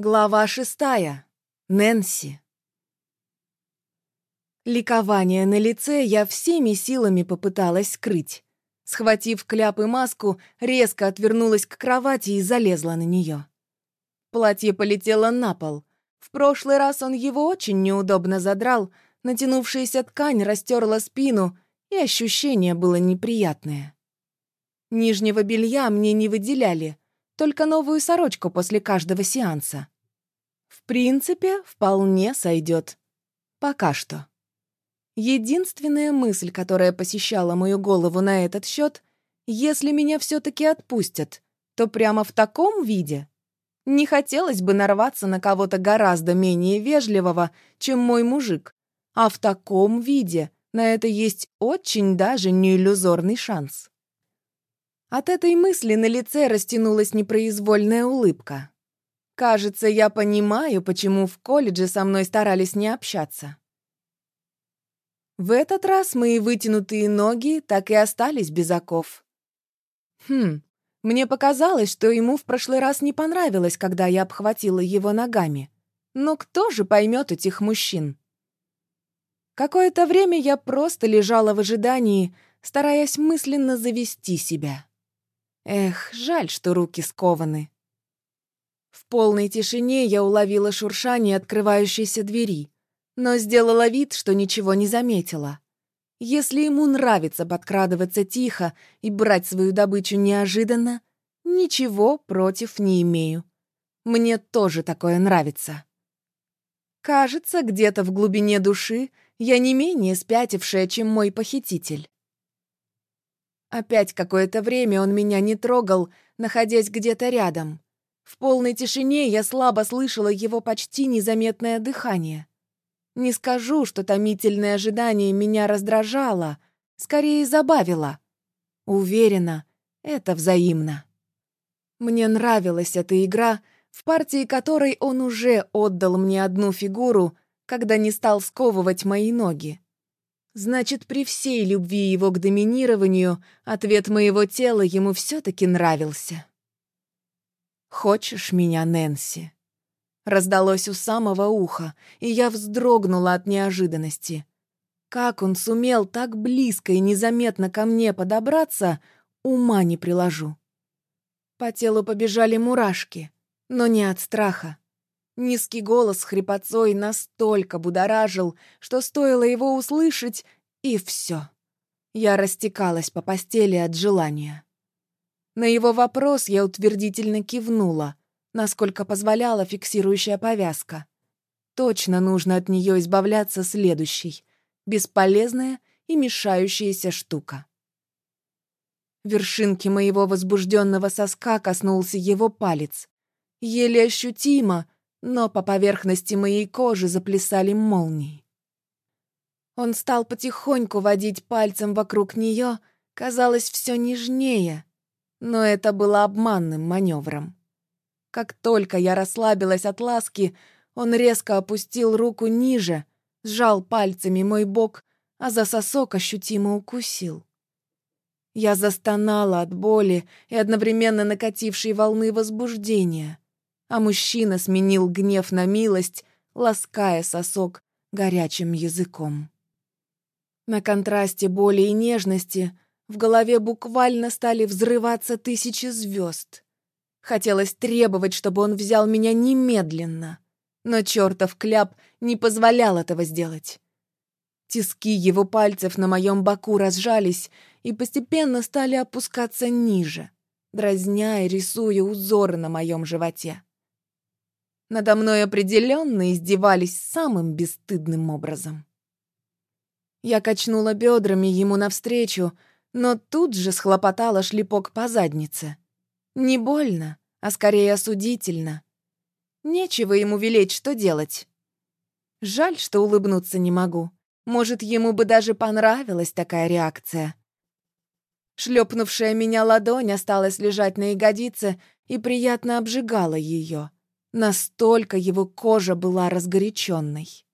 Глава шестая. Нэнси. Ликование на лице я всеми силами попыталась скрыть. Схватив кляп и маску, резко отвернулась к кровати и залезла на нее. Платье полетело на пол. В прошлый раз он его очень неудобно задрал, натянувшаяся ткань растерла спину, и ощущение было неприятное. Нижнего белья мне не выделяли — только новую сорочку после каждого сеанса. В принципе, вполне сойдет. Пока что. Единственная мысль, которая посещала мою голову на этот счет, если меня все-таки отпустят, то прямо в таком виде. Не хотелось бы нарваться на кого-то гораздо менее вежливого, чем мой мужик, а в таком виде на это есть очень даже не иллюзорный шанс. От этой мысли на лице растянулась непроизвольная улыбка. Кажется, я понимаю, почему в колледже со мной старались не общаться. В этот раз мои вытянутые ноги так и остались без оков. Хм, мне показалось, что ему в прошлый раз не понравилось, когда я обхватила его ногами. Но кто же поймет этих мужчин? Какое-то время я просто лежала в ожидании, стараясь мысленно завести себя. Эх, жаль, что руки скованы. В полной тишине я уловила шуршание открывающейся двери, но сделала вид, что ничего не заметила. Если ему нравится подкрадываться тихо и брать свою добычу неожиданно, ничего против не имею. Мне тоже такое нравится. Кажется, где-то в глубине души я не менее спятившая, чем мой похититель. Опять какое-то время он меня не трогал, находясь где-то рядом. В полной тишине я слабо слышала его почти незаметное дыхание. Не скажу, что томительное ожидание меня раздражало, скорее забавило. Уверена, это взаимно. Мне нравилась эта игра, в партии которой он уже отдал мне одну фигуру, когда не стал сковывать мои ноги. Значит, при всей любви его к доминированию, ответ моего тела ему все-таки нравился. «Хочешь меня, Нэнси?» Раздалось у самого уха, и я вздрогнула от неожиданности. Как он сумел так близко и незаметно ко мне подобраться, ума не приложу. По телу побежали мурашки, но не от страха. Низкий голос хрипотцой настолько будоражил, что стоило его услышать, и все. Я растекалась по постели от желания. На его вопрос я утвердительно кивнула, насколько позволяла фиксирующая повязка. Точно нужно от нее избавляться следующей, бесполезная и мешающаяся штука. Вершинки моего возбужденного соска коснулся его палец. Еле ощутимо — но по поверхности моей кожи заплясали молнии. Он стал потихоньку водить пальцем вокруг нее, казалось, все нежнее, но это было обманным маневром. Как только я расслабилась от ласки, он резко опустил руку ниже, сжал пальцами мой бок, а за сосок ощутимо укусил. Я застонала от боли и одновременно накатившей волны возбуждения а мужчина сменил гнев на милость, лаская сосок горячим языком. На контрасте боли и нежности в голове буквально стали взрываться тысячи звезд. Хотелось требовать, чтобы он взял меня немедленно, но чертов кляп не позволял этого сделать. Тиски его пальцев на моем боку разжались и постепенно стали опускаться ниже, дразня и рисуя узоры на моем животе. Надо мной определенно издевались самым бесстыдным образом. Я качнула бедрами ему навстречу, но тут же схлопотала шлепок по заднице. Не больно, а скорее осудительно. Нечего ему велеть, что делать. Жаль, что улыбнуться не могу. Может, ему бы даже понравилась такая реакция. Шлепнувшая меня ладонь осталась лежать на ягодице и приятно обжигала ее. Настолько его кожа была разгоряченной.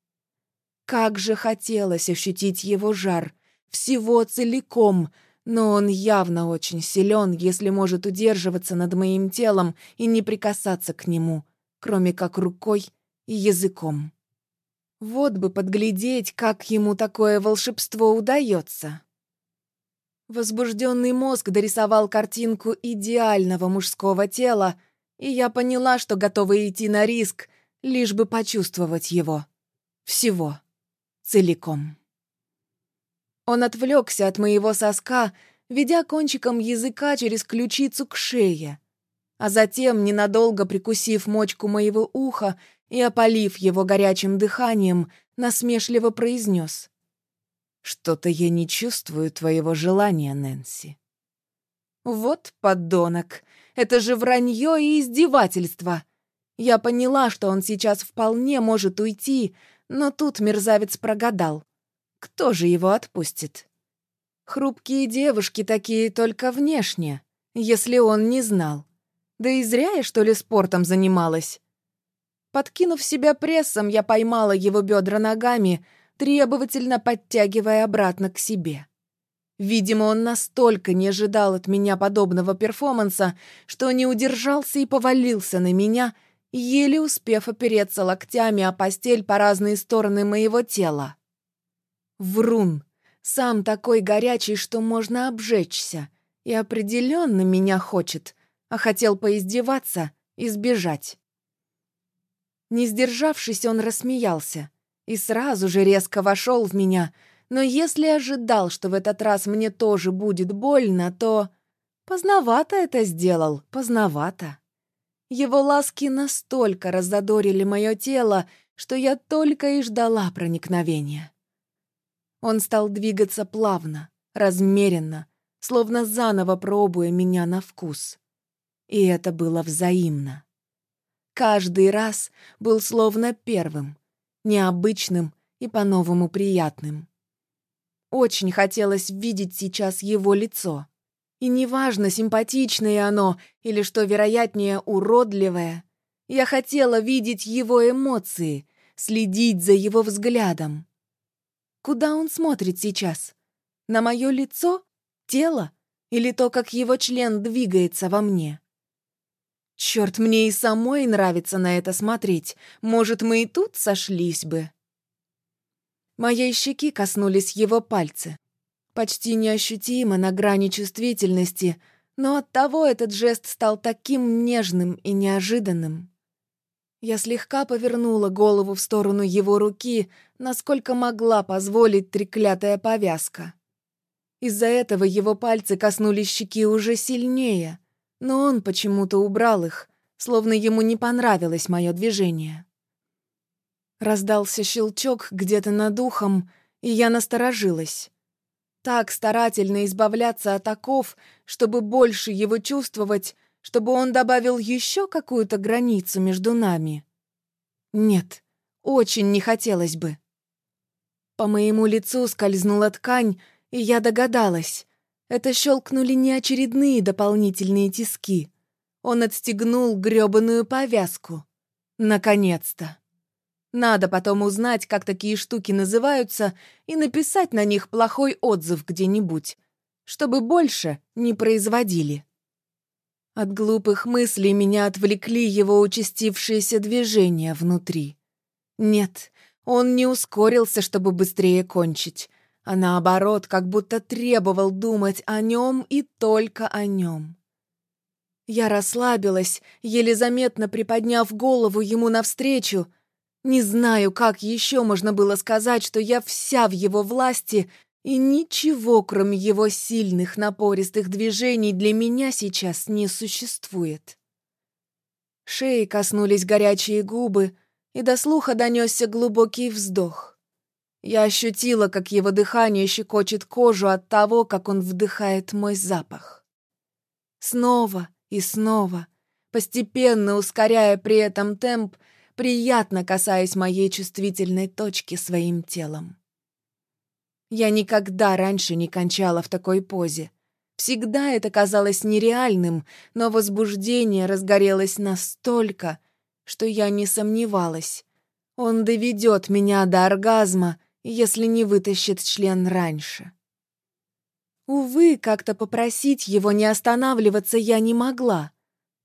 Как же хотелось ощутить его жар, всего целиком, но он явно очень силен, если может удерживаться над моим телом и не прикасаться к нему, кроме как рукой и языком. Вот бы подглядеть, как ему такое волшебство удается. Возбужденный мозг дорисовал картинку идеального мужского тела, и я поняла, что готова идти на риск, лишь бы почувствовать его. Всего. Целиком. Он отвлекся от моего соска, ведя кончиком языка через ключицу к шее, а затем, ненадолго прикусив мочку моего уха и опалив его горячим дыханием, насмешливо произнес. «Что-то я не чувствую твоего желания, Нэнси». «Вот подонок! Это же вранье и издевательство!» Я поняла, что он сейчас вполне может уйти, но тут мерзавец прогадал. Кто же его отпустит? Хрупкие девушки такие только внешне, если он не знал. Да и зря я, что ли, спортом занималась. Подкинув себя прессом, я поймала его бедра ногами, требовательно подтягивая обратно к себе. Видимо, он настолько не ожидал от меня подобного перформанса, что не удержался и повалился на меня, еле успев опереться локтями о постель по разные стороны моего тела. Врун, сам такой горячий, что можно обжечься, и определенно меня хочет, а хотел поиздеваться и сбежать. Не сдержавшись, он рассмеялся и сразу же резко вошел в меня, но если ожидал, что в этот раз мне тоже будет больно, то... Поздновато это сделал, поздновато. Его ласки настолько разодорили мое тело, что я только и ждала проникновения. Он стал двигаться плавно, размеренно, словно заново пробуя меня на вкус. И это было взаимно. Каждый раз был словно первым, необычным и по-новому приятным. Очень хотелось видеть сейчас его лицо — и неважно, симпатичное оно или, что вероятнее, уродливое, я хотела видеть его эмоции, следить за его взглядом. Куда он смотрит сейчас? На мое лицо? Тело? Или то, как его член двигается во мне? Черт, мне и самой нравится на это смотреть. Может, мы и тут сошлись бы. Моей щеки коснулись его пальцы почти неощутимо на грани чувствительности, но оттого этот жест стал таким нежным и неожиданным. Я слегка повернула голову в сторону его руки, насколько могла позволить треклятая повязка. Из-за этого его пальцы коснулись щеки уже сильнее, но он почему-то убрал их, словно ему не понравилось мое движение. Раздался щелчок где-то над ухом, и я насторожилась так старательно избавляться от оков, чтобы больше его чувствовать, чтобы он добавил еще какую-то границу между нами. Нет, очень не хотелось бы. По моему лицу скользнула ткань, и я догадалась. Это щелкнули не очередные дополнительные тиски. Он отстегнул грёбаную повязку. Наконец-то. Надо потом узнать, как такие штуки называются, и написать на них плохой отзыв где-нибудь, чтобы больше не производили. От глупых мыслей меня отвлекли его участившиеся движения внутри. Нет, он не ускорился, чтобы быстрее кончить, а наоборот, как будто требовал думать о нем и только о нем. Я расслабилась, еле заметно приподняв голову ему навстречу, не знаю, как еще можно было сказать, что я вся в его власти, и ничего, кроме его сильных напористых движений, для меня сейчас не существует. Шеи коснулись горячие губы, и до слуха донесся глубокий вздох. Я ощутила, как его дыхание щекочет кожу от того, как он вдыхает мой запах. Снова и снова, постепенно ускоряя при этом темп, приятно касаясь моей чувствительной точки своим телом. Я никогда раньше не кончала в такой позе. Всегда это казалось нереальным, но возбуждение разгорелось настолько, что я не сомневалась. Он доведет меня до оргазма, если не вытащит член раньше. Увы, как-то попросить его не останавливаться я не могла,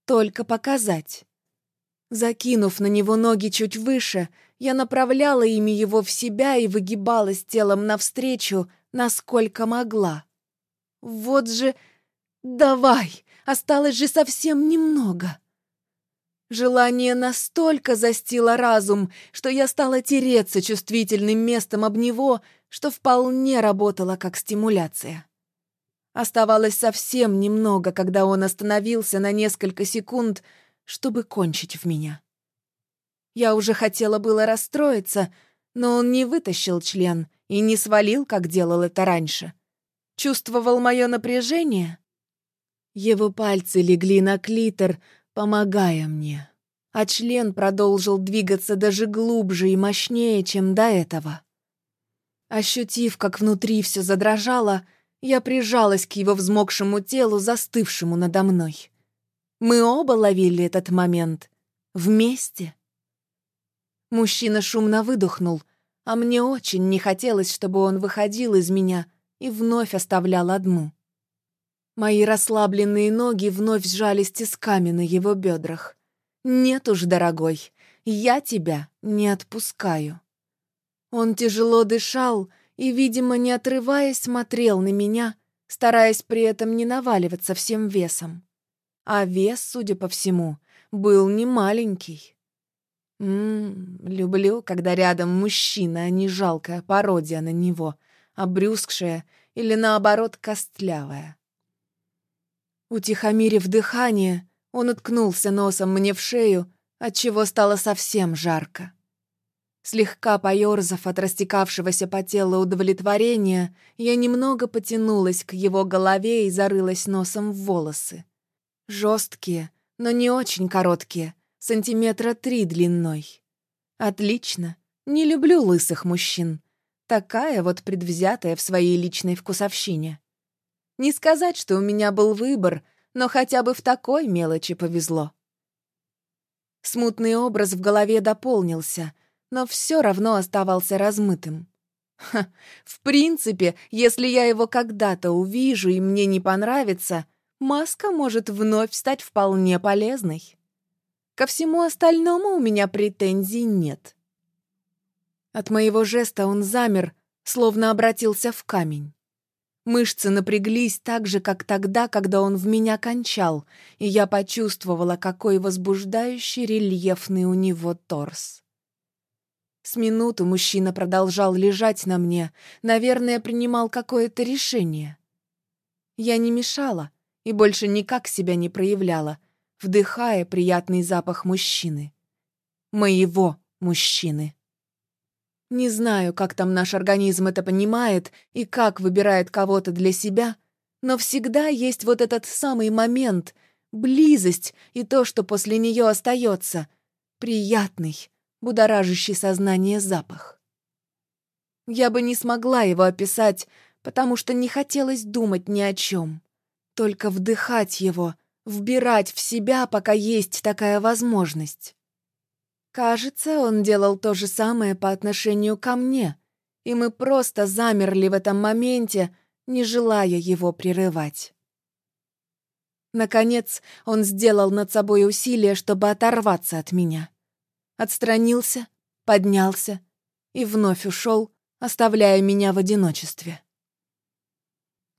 только показать. Закинув на него ноги чуть выше, я направляла ими его в себя и выгибалась телом навстречу, насколько могла. Вот же... Давай! Осталось же совсем немного. Желание настолько застило разум, что я стала тереться чувствительным местом об него, что вполне работало как стимуляция. Оставалось совсем немного, когда он остановился на несколько секунд, чтобы кончить в меня. Я уже хотела было расстроиться, но он не вытащил член и не свалил, как делал это раньше. Чувствовал мое напряжение. Его пальцы легли на клитор, помогая мне, а член продолжил двигаться даже глубже и мощнее, чем до этого. Ощутив, как внутри все задрожало, я прижалась к его взмокшему телу, застывшему надо мной. Мы оба ловили этот момент. Вместе. Мужчина шумно выдохнул, а мне очень не хотелось, чтобы он выходил из меня и вновь оставлял одну. Мои расслабленные ноги вновь сжались тисками на его бедрах. «Нет уж, дорогой, я тебя не отпускаю». Он тяжело дышал и, видимо, не отрываясь, смотрел на меня, стараясь при этом не наваливаться всем весом. А вес, судя по всему, был не маленький. Ммм, люблю, когда рядом мужчина, а не жалкая пародия на него, обрюзгшая или, наоборот, костлявая. Утихомирив дыхание, он уткнулся носом мне в шею, отчего стало совсем жарко. Слегка поёрзав от растекавшегося по телу удовлетворения, я немного потянулась к его голове и зарылась носом в волосы. Жесткие, но не очень короткие, сантиметра три длиной. Отлично, не люблю лысых мужчин. Такая вот предвзятая в своей личной вкусовщине. Не сказать, что у меня был выбор, но хотя бы в такой мелочи повезло. Смутный образ в голове дополнился, но все равно оставался размытым. Ха, в принципе, если я его когда-то увижу и мне не понравится, маска может вновь стать вполне полезной. Ко всему остальному у меня претензий нет. От моего жеста он замер, словно обратился в камень. Мышцы напряглись так же, как тогда, когда он в меня кончал, и я почувствовала, какой возбуждающий рельефный у него торс. С минуту мужчина продолжал лежать на мне, наверное, принимал какое-то решение. Я не мешала и больше никак себя не проявляла, вдыхая приятный запах мужчины. Моего мужчины. Не знаю, как там наш организм это понимает и как выбирает кого-то для себя, но всегда есть вот этот самый момент, близость и то, что после нее остается, приятный, будоражащий сознание запах. Я бы не смогла его описать, потому что не хотелось думать ни о чем, только вдыхать его, вбирать в себя, пока есть такая возможность. Кажется, он делал то же самое по отношению ко мне, и мы просто замерли в этом моменте, не желая его прерывать. Наконец, он сделал над собой усилие, чтобы оторваться от меня. Отстранился, поднялся и вновь ушел, оставляя меня в одиночестве.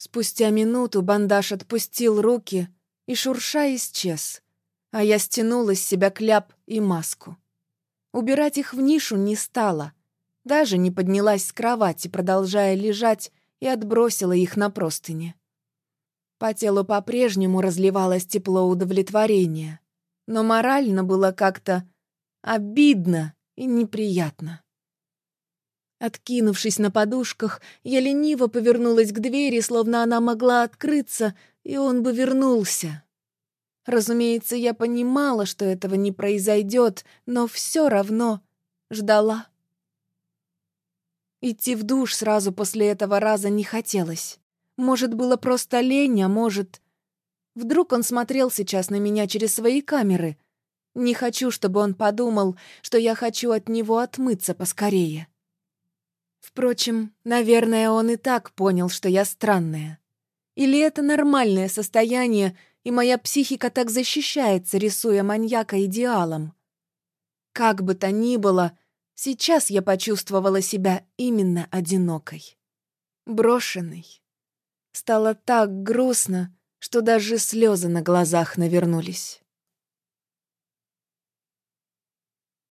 Спустя минуту бандаж отпустил руки и, шурша, исчез, а я стянула с себя кляп и маску. Убирать их в нишу не стала. Даже не поднялась с кровати, продолжая лежать, и отбросила их на простыни. По телу по-прежнему разливалось тепло удовлетворения, но морально было как-то обидно и неприятно. Откинувшись на подушках, я лениво повернулась к двери, словно она могла открыться, и он бы вернулся. Разумеется, я понимала, что этого не произойдет, но все равно ждала. Идти в душ сразу после этого раза не хотелось. Может, было просто лень, а может... Вдруг он смотрел сейчас на меня через свои камеры. Не хочу, чтобы он подумал, что я хочу от него отмыться поскорее. Впрочем, наверное, он и так понял, что я странная. Или это нормальное состояние — и моя психика так защищается, рисуя маньяка идеалом. Как бы то ни было, сейчас я почувствовала себя именно одинокой. Брошенной. Стало так грустно, что даже слезы на глазах навернулись.